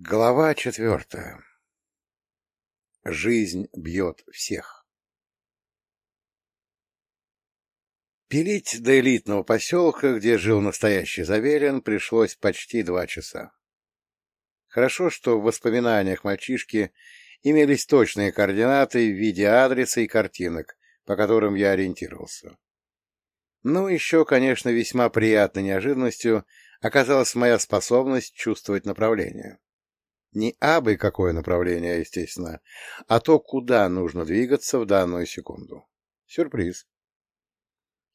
Глава четвертая. Жизнь бьет всех. Пилить до элитного поселка, где жил настоящий Заверин, пришлось почти два часа. Хорошо, что в воспоминаниях мальчишки имелись точные координаты в виде адреса и картинок, по которым я ориентировался. Ну, еще, конечно, весьма приятной неожиданностью оказалась моя способность чувствовать направление. Не абы какое направление, естественно, а то, куда нужно двигаться в данную секунду. Сюрприз.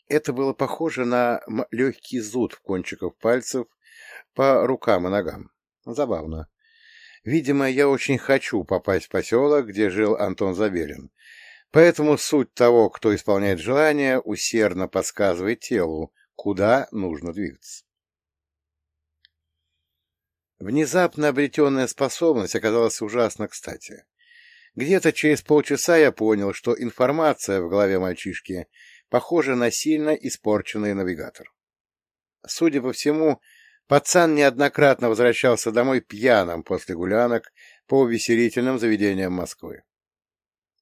Это было похоже на легкий зуд в кончиках пальцев по рукам и ногам. Забавно. Видимо, я очень хочу попасть в поселок, где жил Антон Забелин. Поэтому суть того, кто исполняет желание, усердно подсказывает телу, куда нужно двигаться. Внезапно обретенная способность оказалась ужасно кстати. Где-то через полчаса я понял, что информация в голове мальчишки похожа на сильно испорченный навигатор. Судя по всему, пацан неоднократно возвращался домой пьяным после гулянок по увеселительным заведениям Москвы.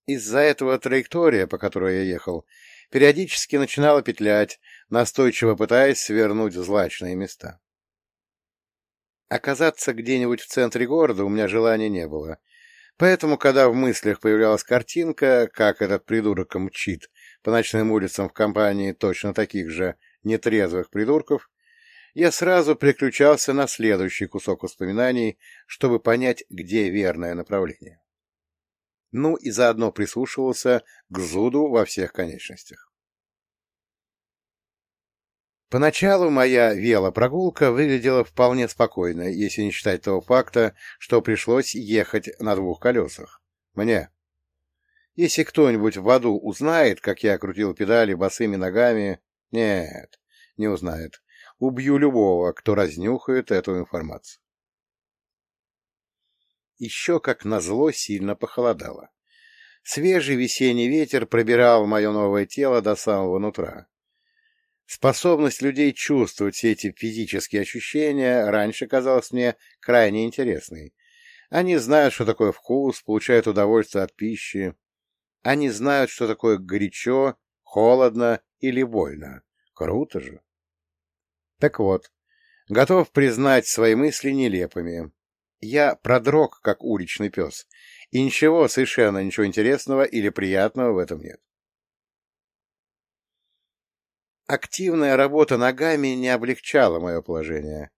Из-за этого траектория, по которой я ехал, периодически начинала петлять, настойчиво пытаясь свернуть в злачные места. Оказаться где-нибудь в центре города у меня желания не было. Поэтому, когда в мыслях появлялась картинка, как этот придурок мчит по ночным улицам в компании точно таких же нетрезвых придурков, я сразу переключался на следующий кусок воспоминаний, чтобы понять, где верное направление. Ну и заодно прислушивался к зуду во всех конечностях. Поначалу моя велопрогулка выглядела вполне спокойно, если не считать того факта, что пришлось ехать на двух колесах. Мне. Если кто-нибудь в аду узнает, как я крутил педали босыми ногами, нет, не узнает. Убью любого, кто разнюхает эту информацию. Еще, как назло, сильно похолодало. Свежий весенний ветер пробирал мое новое тело до самого нутра. Способность людей чувствовать все эти физические ощущения раньше казалась мне крайне интересной. Они знают, что такое вкус, получают удовольствие от пищи. Они знают, что такое горячо, холодно или больно. Круто же. Так вот, готов признать свои мысли нелепыми. Я продрог, как уличный пес, и ничего, совершенно ничего интересного или приятного в этом нет. Активная работа ногами не облегчала мое положение.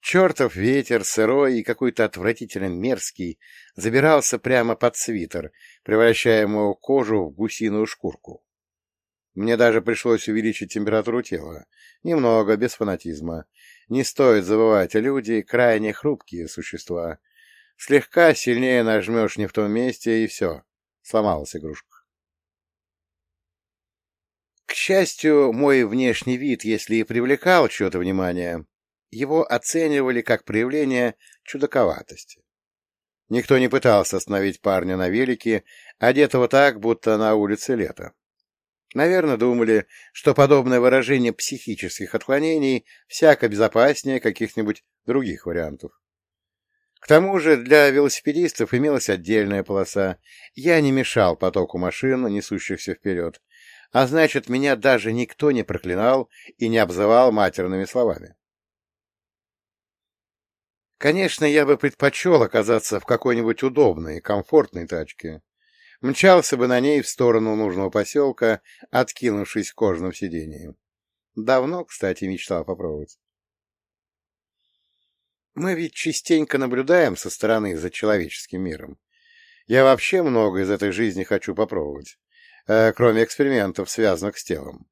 Чертов ветер, сырой и какой-то отвратительно мерзкий, забирался прямо под свитер, превращая мою кожу в гусиную шкурку. Мне даже пришлось увеличить температуру тела. Немного, без фанатизма. Не стоит забывать, люди — крайне хрупкие существа. Слегка сильнее нажмешь не в том месте, и все. Сломалась игрушка. Счастью, мой внешний вид, если и привлекал чье-то внимание, его оценивали как проявление чудаковатости. Никто не пытался остановить парня на велике, одетого так, будто на улице лето. Наверное, думали, что подобное выражение психических отклонений всяко безопаснее каких-нибудь других вариантов. К тому же для велосипедистов имелась отдельная полоса. Я не мешал потоку машин, несущихся вперед, а значит, меня даже никто не проклинал и не обзывал матерными словами. Конечно, я бы предпочел оказаться в какой-нибудь удобной, комфортной тачке. Мчался бы на ней в сторону нужного поселка, откинувшись в кожаном сиденье. Давно, кстати, мечтал попробовать. Мы ведь частенько наблюдаем со стороны за человеческим миром. Я вообще много из этой жизни хочу попробовать э, кроме экспериментов, связанных с телом.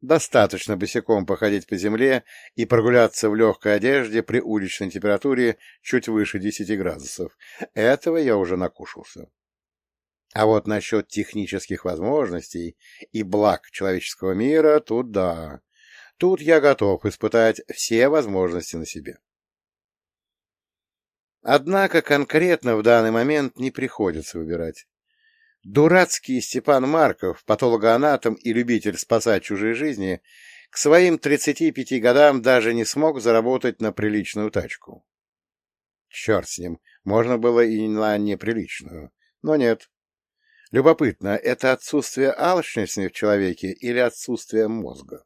Достаточно босиком походить по земле и прогуляться в легкой одежде при уличной температуре чуть выше 10 градусов. Этого я уже накушался. А вот насчет технических возможностей и благ человеческого мира, тут да. Тут я готов испытать все возможности на себе. Однако конкретно в данный момент не приходится выбирать. Дурацкий Степан Марков, патологоанатом и любитель спасать чужие жизни, к своим 35 годам даже не смог заработать на приличную тачку. Черт с ним, можно было и на неприличную. Но нет. Любопытно, это отсутствие алчности в человеке или отсутствие мозга?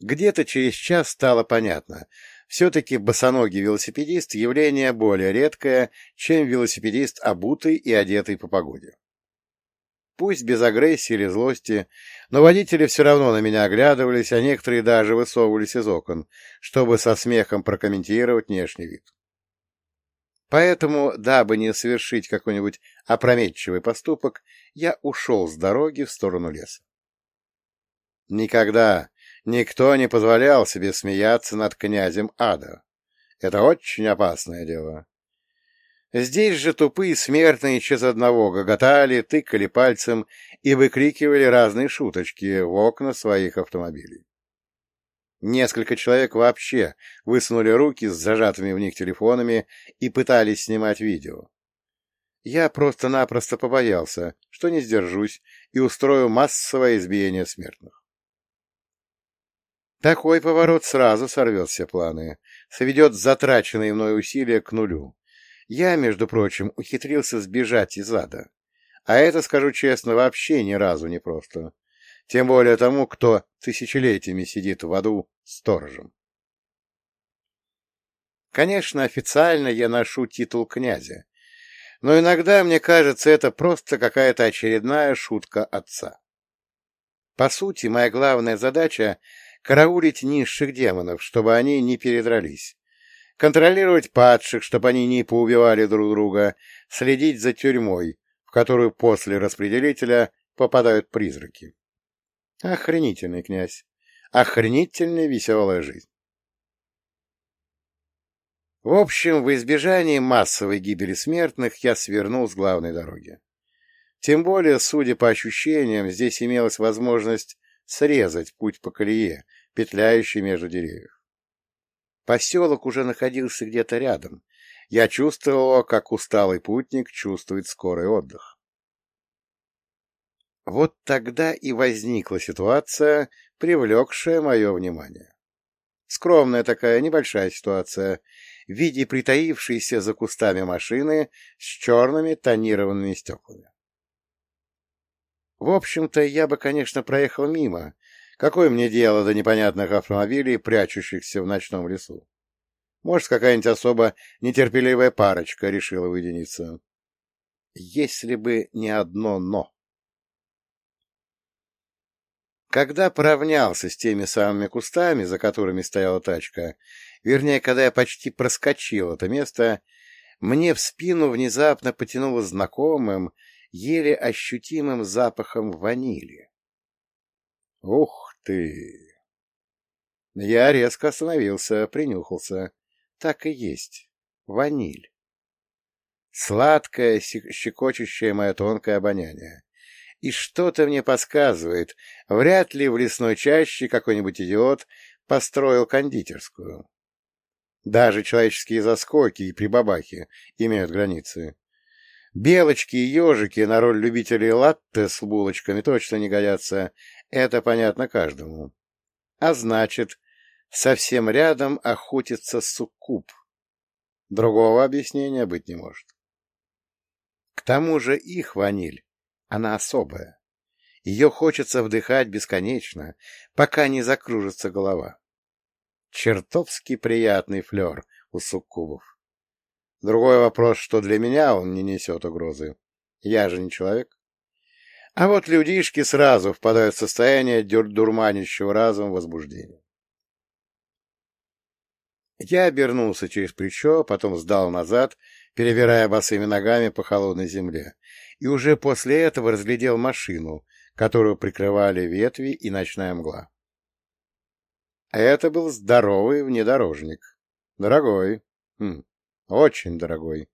Где-то через час стало понятно. Все-таки босоногий велосипедист — явление более редкое, чем велосипедист, обутый и одетый по погоде. Пусть без агрессии или злости, но водители все равно на меня оглядывались, а некоторые даже высовывались из окон, чтобы со смехом прокомментировать внешний вид. Поэтому, дабы не совершить какой-нибудь опрометчивый поступок, я ушел с дороги в сторону леса. Никогда никто не позволял себе смеяться над князем ада. Это очень опасное дело. Здесь же тупые смертные через одного гоготали, тыкали пальцем и выкрикивали разные шуточки в окна своих автомобилей. Несколько человек вообще высунули руки с зажатыми в них телефонами и пытались снимать видео. Я просто-напросто побоялся, что не сдержусь и устрою массовое избиение смертных. Такой поворот сразу сорвет все планы, сведет затраченные мной усилия к нулю. Я, между прочим, ухитрился сбежать из ада. А это, скажу честно, вообще ни разу не просто. Тем более тому, кто тысячелетиями сидит в аду сторожем. Конечно, официально я ношу титул князя, но иногда, мне кажется, это просто какая-то очередная шутка отца. По сути, моя главная задача — караулить низших демонов, чтобы они не передрались, контролировать падших, чтобы они не поубивали друг друга, следить за тюрьмой, в которую после распределителя попадают призраки. Охренительный князь. Охренительная веселая жизнь. В общем, в избежании массовой гибели смертных я свернул с главной дороги. Тем более, судя по ощущениям, здесь имелась возможность срезать путь по колее, петляющей между деревьев. Поселок уже находился где-то рядом. Я чувствовал, как усталый путник чувствует скорый отдых. Вот тогда и возникла ситуация, привлекшая мое внимание. Скромная такая небольшая ситуация в виде притаившейся за кустами машины с черными тонированными стеклами. В общем-то, я бы, конечно, проехал мимо, Какое мне дело до непонятных автомобилей, прячущихся в ночном лесу? Может, какая-нибудь особо нетерпеливая парочка решила уединиться. Если бы не одно «но». Когда поравнялся с теми самыми кустами, за которыми стояла тачка, вернее, когда я почти проскочил это место, мне в спину внезапно потянуло знакомым, еле ощутимым запахом ванили. Ух ты! Я резко остановился, принюхался. Так и есть. Ваниль. Сладкое, щекочущее мое тонкое обоняние. И что-то мне подсказывает, вряд ли в лесной чаще какой-нибудь идиот построил кондитерскую. Даже человеческие заскоки и прибабахи имеют границы. Белочки и ежики на роль любителей латте с булочками точно не годятся, это понятно каждому. А значит, совсем рядом охотится суккуб. Другого объяснения быть не может. К тому же их ваниль, она особая. Ее хочется вдыхать бесконечно, пока не закружится голова. Чертовски приятный флер у суккубов. Другой вопрос, что для меня он не несет угрозы. Я же не человек. А вот людишки сразу впадают в состояние дурманящего разум возбуждения. Я обернулся через плечо, потом сдал назад, перебирая босыми ногами по холодной земле, и уже после этого разглядел машину, которую прикрывали ветви и ночная мгла. Это был здоровый внедорожник. Дорогой. Хм, очень дорогой.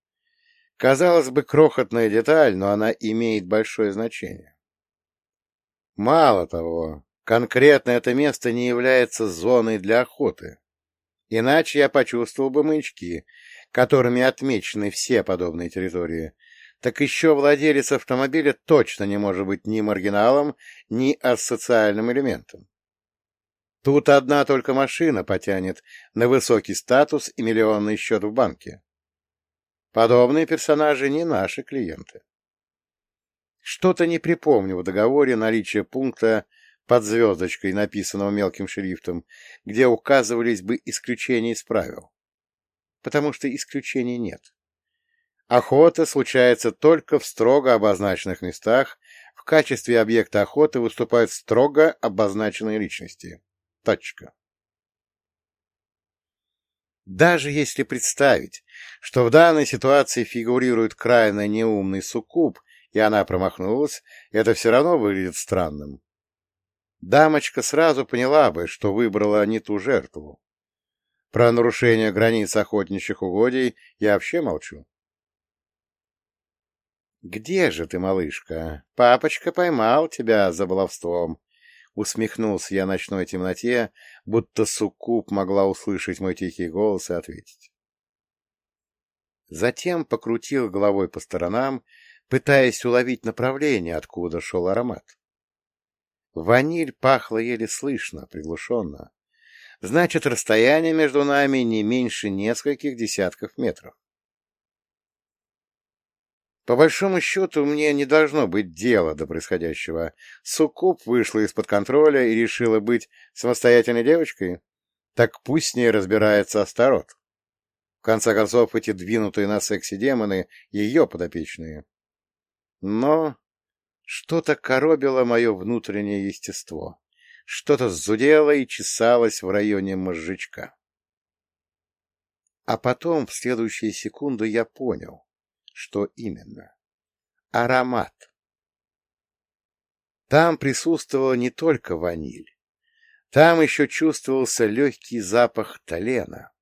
Казалось бы, крохотная деталь, но она имеет большое значение. Мало того, конкретно это место не является зоной для охоты. Иначе я почувствовал бы маячки, которыми отмечены все подобные территории. Так еще владелец автомобиля точно не может быть ни маргиналом, ни асоциальным элементом. Тут одна только машина потянет на высокий статус и миллионный счет в банке. Подобные персонажи не наши клиенты. Что-то не припомню в договоре наличие пункта под звездочкой, написанного мелким шрифтом, где указывались бы исключения из правил. Потому что исключений нет. Охота случается только в строго обозначенных местах, в качестве объекта охоты выступают строго обозначенные личности. Точка. Даже если представить, что в данной ситуации фигурирует крайне неумный суккуб, и она промахнулась, это все равно выглядит странным. Дамочка сразу поняла бы, что выбрала не ту жертву. Про нарушение границ охотничьих угодий я вообще молчу. «Где же ты, малышка? Папочка поймал тебя за баловством!» Усмехнулся я ночной темноте, будто суккуб могла услышать мой тихий голос и ответить. Затем покрутил головой по сторонам, пытаясь уловить направление, откуда шел аромат. Ваниль пахла еле слышно, приглушенно. Значит, расстояние между нами не меньше нескольких десятков метров. По большому счету, мне не должно быть дела до происходящего. Суккуб вышла из-под контроля и решила быть самостоятельной девочкой. Так пусть с ней разбирается Астарот. В конце концов, эти двинутые на сексе демоны — ее подопечные. Но что-то коробило мое внутреннее естество. Что-то зудело и чесалось в районе мозжечка. А потом, в следующие секунды, я понял, что именно. Аромат. Там присутствовала не только ваниль. Там еще чувствовался легкий запах талена.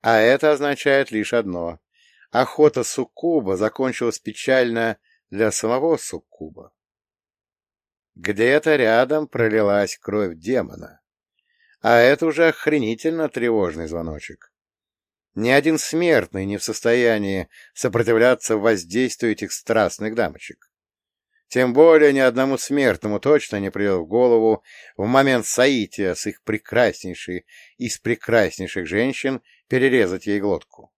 А это означает лишь одно. Охота суккуба закончилась печально для самого суккуба. Где-то рядом пролилась кровь демона. А это уже охренительно тревожный звоночек. Ни один смертный не в состоянии сопротивляться воздействию этих страстных дамочек. Тем более ни одному смертному точно не придет в голову в момент соития с их прекраснейшей из прекраснейших женщин перерезать ей глотку.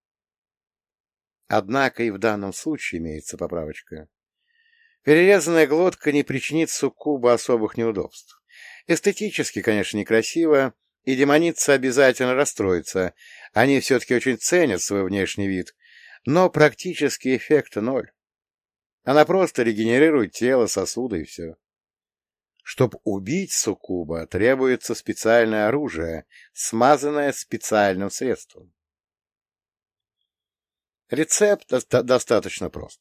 Однако и в данном случае имеется поправочка. Перерезанная глотка не причинит суккуба особых неудобств. Эстетически, конечно, некрасиво, и демоница обязательно расстроится. Они все-таки очень ценят свой внешний вид, но практический эффект ноль. Она просто регенерирует тело, сосуды и все. Чтоб убить суккуба, требуется специальное оружие, смазанное специальным средством. Рецепт достаточно прост.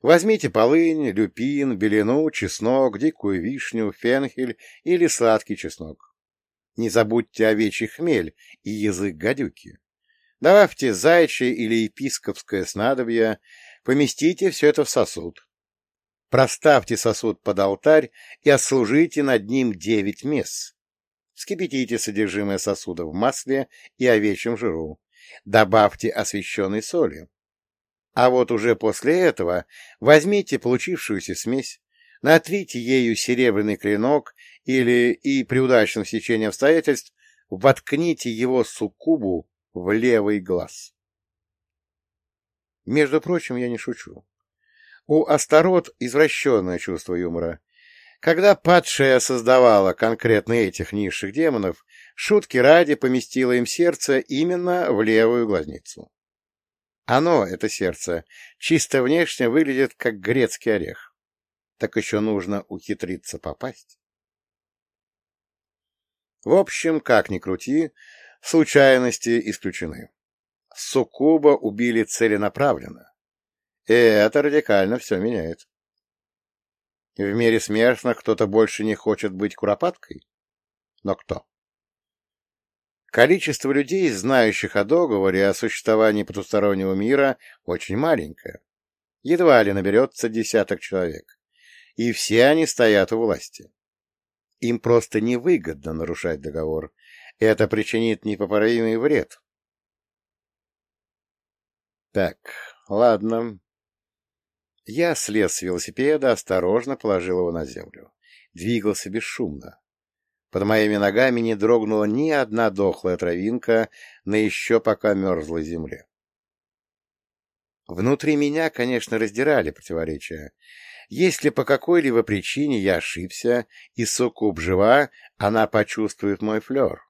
Возьмите полынь, люпин, белину, чеснок, дикую вишню, фенхель или сладкий чеснок. Не забудьте овечий хмель и язык гадюки. Добавьте зайчье или епископское снадобье, поместите все это в сосуд. Проставьте сосуд под алтарь и отслужите над ним девять мес. Вскипятите содержимое сосуда в масле и овечьем жиру. Добавьте освященной соли. А вот уже после этого возьмите получившуюся смесь, натрите ею серебряный клинок или, и при удачном сечении обстоятельств, воткните его суккубу в левый глаз. Между прочим, я не шучу. У Астарот извращенное чувство юмора. Когда падшая создавала конкретно этих низших демонов, шутки ради поместила им сердце именно в левую глазницу. Оно, это сердце, чисто внешне выглядит как грецкий орех. Так еще нужно ухитриться попасть. В общем, как ни крути, случайности исключены. Суккуба убили целенаправленно. И это радикально все меняет. В мире смертных кто-то больше не хочет быть куропаткой? Но кто? Количество людей, знающих о договоре о существовании потустороннего мира, очень маленькое. Едва ли наберется десяток человек. И все они стоят у власти. Им просто невыгодно нарушать договор. Это причинит непоправимый вред. Так, ладно. Я слез с велосипеда, осторожно положил его на землю. Двигался бесшумно. Под моими ногами не дрогнула ни одна дохлая травинка на еще пока мерзлой земле. Внутри меня, конечно, раздирали противоречия. Если по какой-либо причине я ошибся, и суккуб жива, она почувствует мой флер.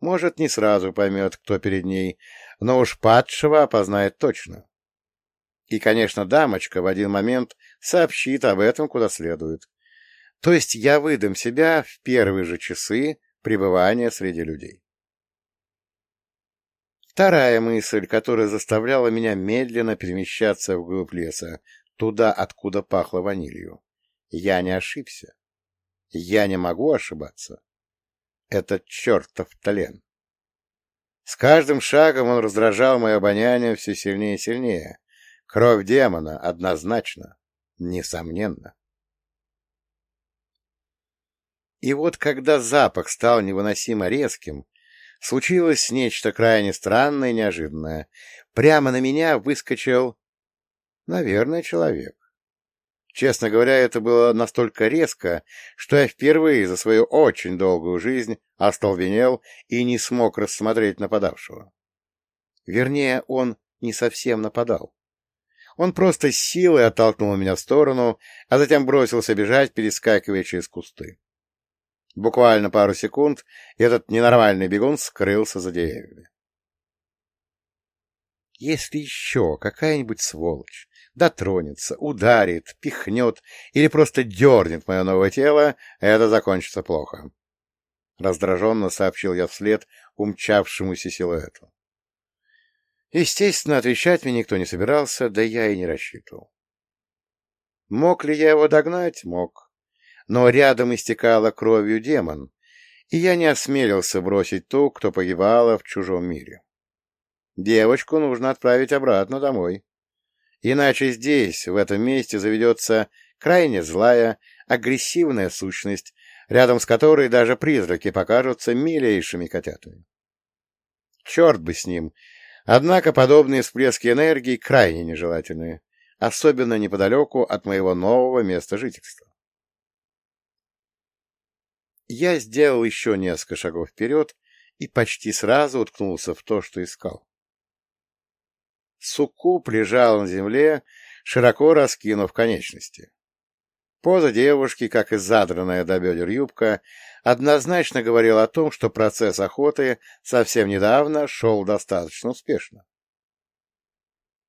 Может, не сразу поймет, кто перед ней, но уж падшего опознает точно. И, конечно, дамочка в один момент сообщит об этом куда следует. То есть я выдам себя в первые же часы пребывания среди людей. Вторая мысль, которая заставляла меня медленно перемещаться вглубь леса, туда, откуда пахло ванилью. Я не ошибся. Я не могу ошибаться. Это чертов тлен. С каждым шагом он раздражал мое обоняние все сильнее и сильнее. Кровь демона, однозначно, несомненно. И вот когда запах стал невыносимо резким, случилось нечто крайне странное и неожиданное. Прямо на меня выскочил, наверное, человек. Честно говоря, это было настолько резко, что я впервые за свою очень долгую жизнь остолбенел и не смог рассмотреть нападавшего. Вернее, он не совсем нападал. Он просто силой оттолкнул меня в сторону, а затем бросился бежать, перескакивая через кусты. Буквально пару секунд, и этот ненормальный бегун скрылся за деревьями. Если еще какая-нибудь сволочь дотронется, ударит, пихнет или просто дернет мое новое тело, это закончится плохо. Раздраженно сообщил я вслед умчавшемуся силуэту. Естественно, отвечать мне никто не собирался, да я и не рассчитывал. Мог ли я его догнать? Мог но рядом истекала кровью демон, и я не осмелился бросить ту, кто погибала в чужом мире. Девочку нужно отправить обратно домой. Иначе здесь, в этом месте, заведется крайне злая, агрессивная сущность, рядом с которой даже призраки покажутся милейшими котятами. Черт бы с ним! Однако подобные всплески энергии крайне нежелательны, особенно неподалеку от моего нового места жительства. Я сделал еще несколько шагов вперед и почти сразу уткнулся в то, что искал. Суккуб лежал на земле, широко раскинув конечности. Поза девушки, как и задранная до бедер юбка, однозначно говорила о том, что процесс охоты совсем недавно шел достаточно успешно.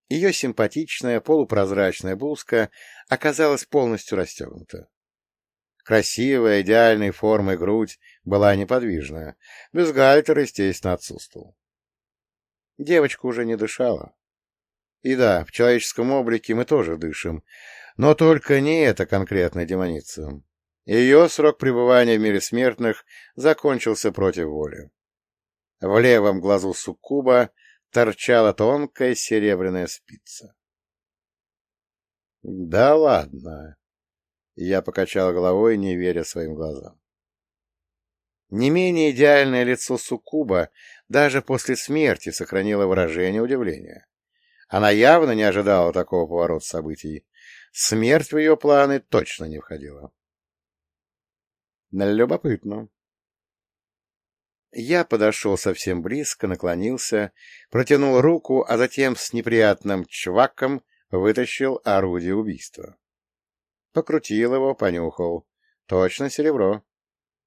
Ее симпатичная полупрозрачная блузка оказалась полностью расстегнута. Красивая, идеальной формы грудь была неподвижная. Бюстгальтер, естественно, отсутствовал. Девочка уже не дышала. И да, в человеческом облике мы тоже дышим, но только не эта конкретная демоница. Ее срок пребывания в мире смертных закончился против воли. В левом глазу суккуба торчала тонкая серебряная спица. — Да ладно, я покачал головой, не веря своим глазам. Не менее идеальное лицо Суккуба даже после смерти сохранило выражение удивления. Она явно не ожидала такого поворота событий. Смерть в ее планы точно не входила. Любопытно. Я подошел совсем близко, наклонился, протянул руку, а затем с неприятным чваком вытащил орудие убийства. Покрутил его, понюхал. Точно серебро.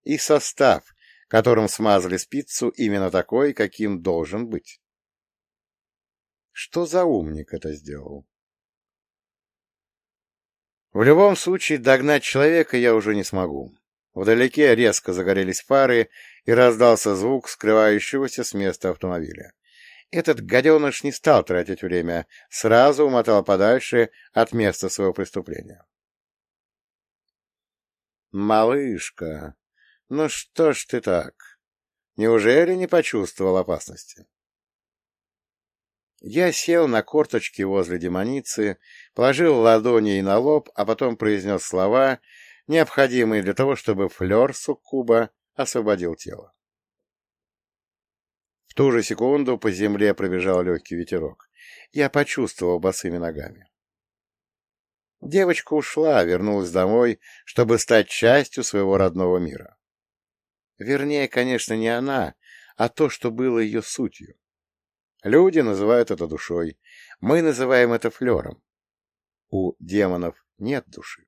И состав, которым смазали спицу, именно такой, каким должен быть. Что за умник это сделал? В любом случае, догнать человека я уже не смогу. Вдалеке резко загорелись фары, и раздался звук скрывающегося с места автомобиля. Этот гаденыш не стал тратить время, сразу умотал подальше от места своего преступления. «Малышка, ну что ж ты так? Неужели не почувствовал опасности?» Я сел на корточки возле демоницы, положил ладони ей на лоб, а потом произнес слова, необходимые для того, чтобы флер суккуба освободил тело. В ту же секунду по земле пробежал легкий ветерок. Я почувствовал босыми ногами. Девочка ушла, вернулась домой, чтобы стать частью своего родного мира. Вернее, конечно, не она, а то, что было ее сутью. Люди называют это душой, мы называем это флером. У демонов нет души.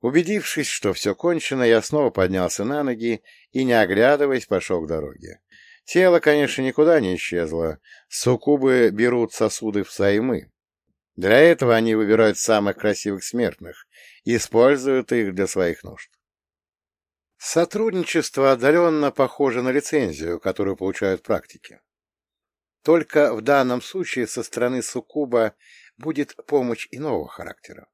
Убедившись, что все кончено, я снова поднялся на ноги и, не оглядываясь, пошел к дороге. Тело, конечно, никуда не исчезло. Суккубы берут сосуды в саймы. Для этого они выбирают самых красивых смертных и используют их для своих нужд. Сотрудничество отдаленно похоже на лицензию, которую получают практики. Только в данном случае со стороны Суккуба будет помощь иного характера.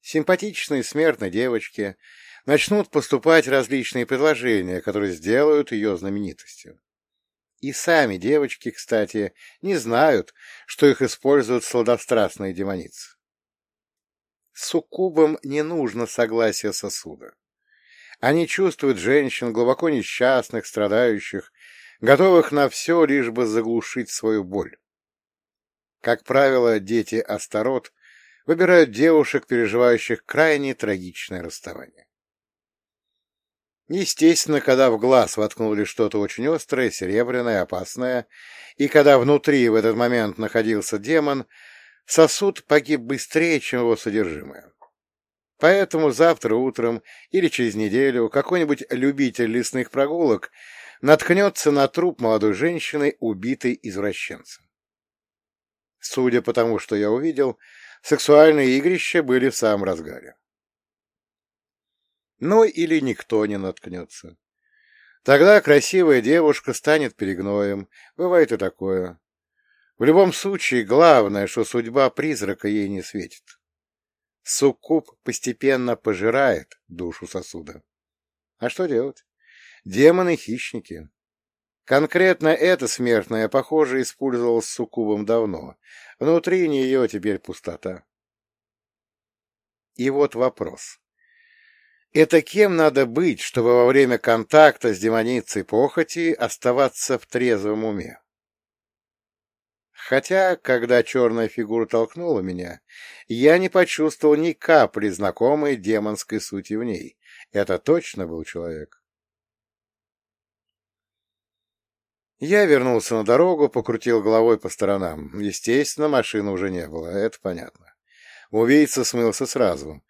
Симпатичные смертные девочки начнут поступать различные предложения, которые сделают ее знаменитостью. И сами девочки, кстати, не знают, что их используют сладострастные демоницы. Суккубам не нужно согласия сосуда. Они чувствуют женщин, глубоко несчастных, страдающих, готовых на все, лишь бы заглушить свою боль. Как правило, дети Астарот выбирают девушек, переживающих крайне трагичное расставание. Естественно, когда в глаз воткнули что-то очень острое, серебряное, опасное, и когда внутри в этот момент находился демон, сосуд погиб быстрее, чем его содержимое. Поэтому завтра утром или через неделю какой-нибудь любитель лесных прогулок наткнется на труп молодой женщины, убитой извращенцем. Судя по тому, что я увидел, сексуальные игрища были в самом разгаре. Ну или никто не наткнется. Тогда красивая девушка станет перегноем, бывает и такое. В любом случае, главное, что судьба призрака ей не светит. Суккуб постепенно пожирает душу сосуда. А что делать? Демоны — хищники. Конкретно эта смертная, похоже, использовалась суккубом давно. Внутри нее теперь пустота. И вот вопрос. Это кем надо быть, чтобы во время контакта с демоницей похоти оставаться в трезвом уме? Хотя, когда черная фигура толкнула меня, я не почувствовал ни капли знакомой демонской сути в ней. Это точно был человек. Я вернулся на дорогу, покрутил головой по сторонам. Естественно, машины уже не было, это понятно. Убийца смылся сразу.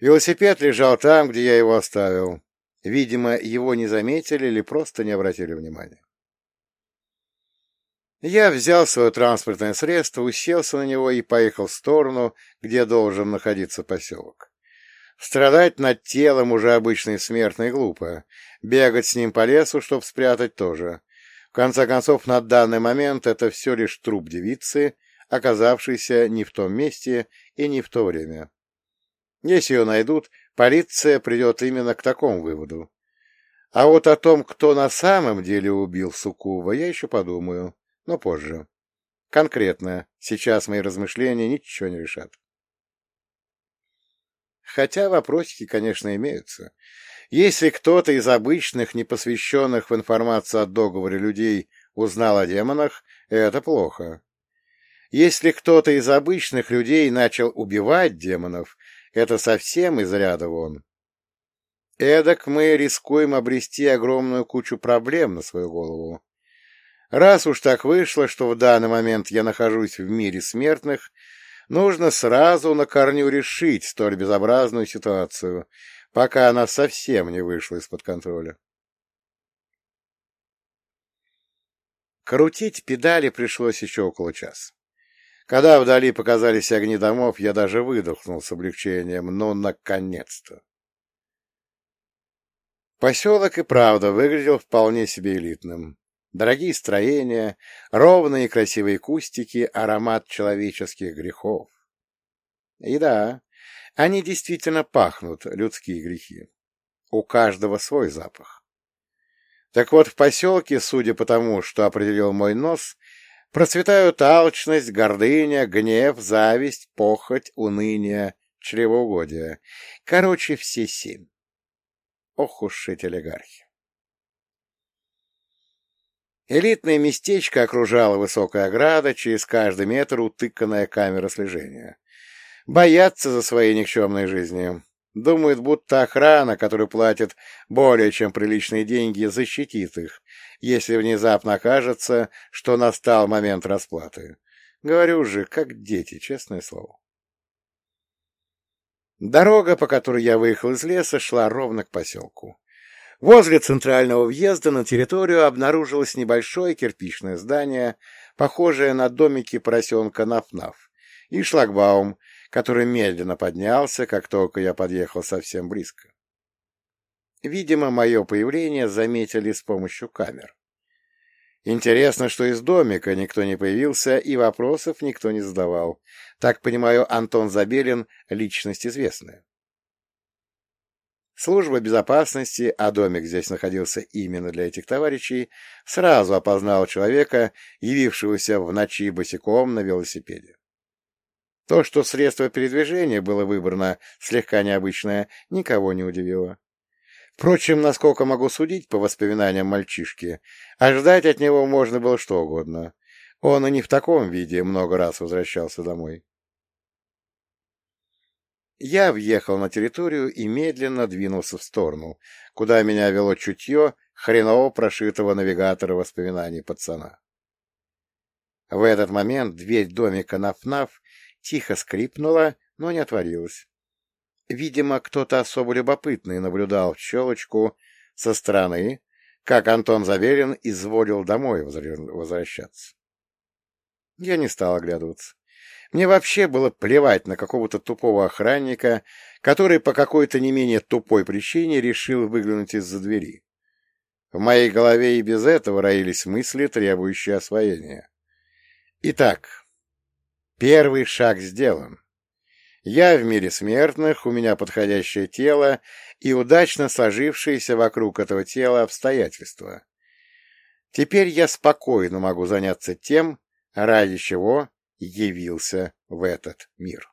Велосипед лежал там, где я его оставил. Видимо, его не заметили или просто не обратили внимания. Я взял свое транспортное средство, уселся на него и поехал в сторону, где должен находиться поселок. Страдать над телом уже обычной смертной глупо. Бегать с ним по лесу, чтобы спрятать, тоже. В конце концов, на данный момент это все лишь труп девицы, оказавшийся не в том месте и не в то время. Если ее найдут, полиция придет именно к такому выводу. А вот о том, кто на самом деле убил Сукува, я еще подумаю, но позже. Конкретно, сейчас мои размышления ничего не решат. Хотя вопросики, конечно, имеются. Если кто-то из обычных, непосвященных в информацию о договоре людей узнал о демонах, это плохо. Если кто-то из обычных людей начал убивать демонов, это совсем из ряда вон. Эдак мы рискуем обрести огромную кучу проблем на свою голову. Раз уж так вышло, что в данный момент я нахожусь в мире смертных, нужно сразу на корню решить столь безобразную ситуацию, пока она совсем не вышла из-под контроля. Крутить педали пришлось еще около часа. Когда вдали показались огни домов, я даже выдохнул с облегчением, «Ну, наконец-то! Поселок и правда выглядел вполне себе элитным. Дорогие строения, ровные красивые кустики, аромат человеческих грехов. И да, они действительно пахнут, людские грехи. У каждого свой запах. Так вот, в поселке, судя по тому, что определил мой нос, процветают алчность, гордыня, гнев, зависть, похоть, уныние, чревоугодие. Короче, все семь. Ох уж эти олигархи. Элитное местечко окружала высокая ограда, через каждый метр утыканная камера слежения боятся за свои никчемные жизни. Думают, будто охрана, которую платят более чем приличные деньги, защитит их, если внезапно окажется, что настал момент расплаты. Говорю же, как дети, честное слово. Дорога, по которой я выехал из леса, шла ровно к поселку. Возле центрального въезда на территорию обнаружилось небольшое кирпичное здание, похожее на домики поросенка Наф-Наф, и шлагбаум, который медленно поднялся, как только я подъехал совсем близко. Видимо, мое появление заметили с помощью камер. Интересно, что из домика никто не появился и вопросов никто не задавал. Так понимаю, Антон Забелин — личность известная. Служба безопасности, а домик здесь находился именно для этих товарищей, сразу опознал человека, явившегося в ночи босиком на велосипеде. То, что средство передвижения было выбрано слегка необычное, никого не удивило. Впрочем, насколько могу судить по воспоминаниям мальчишки, ожидать от него можно было что угодно. Он и не в таком виде много раз возвращался домой. Я въехал на территорию и медленно двинулся в сторону, куда меня вело чутье хреново прошитого навигатора воспоминаний пацана. В этот момент дверь домика Наф-Наф тихо скрипнула, но не отворилась. Видимо, кто-то особо любопытный наблюдал щелочку со стороны, как Антон Заверин изволил домой возвращаться. Я не стал оглядываться. Мне вообще было плевать на какого-то тупого охранника, который по какой-то не менее тупой причине решил выглянуть из-за двери. В моей голове и без этого роились мысли, требующие освоения. Итак, Первый шаг сделан. Я в мире смертных, у меня подходящее тело и удачно сложившиеся вокруг этого тела обстоятельства. Теперь я спокойно могу заняться тем, ради чего явился в этот мир.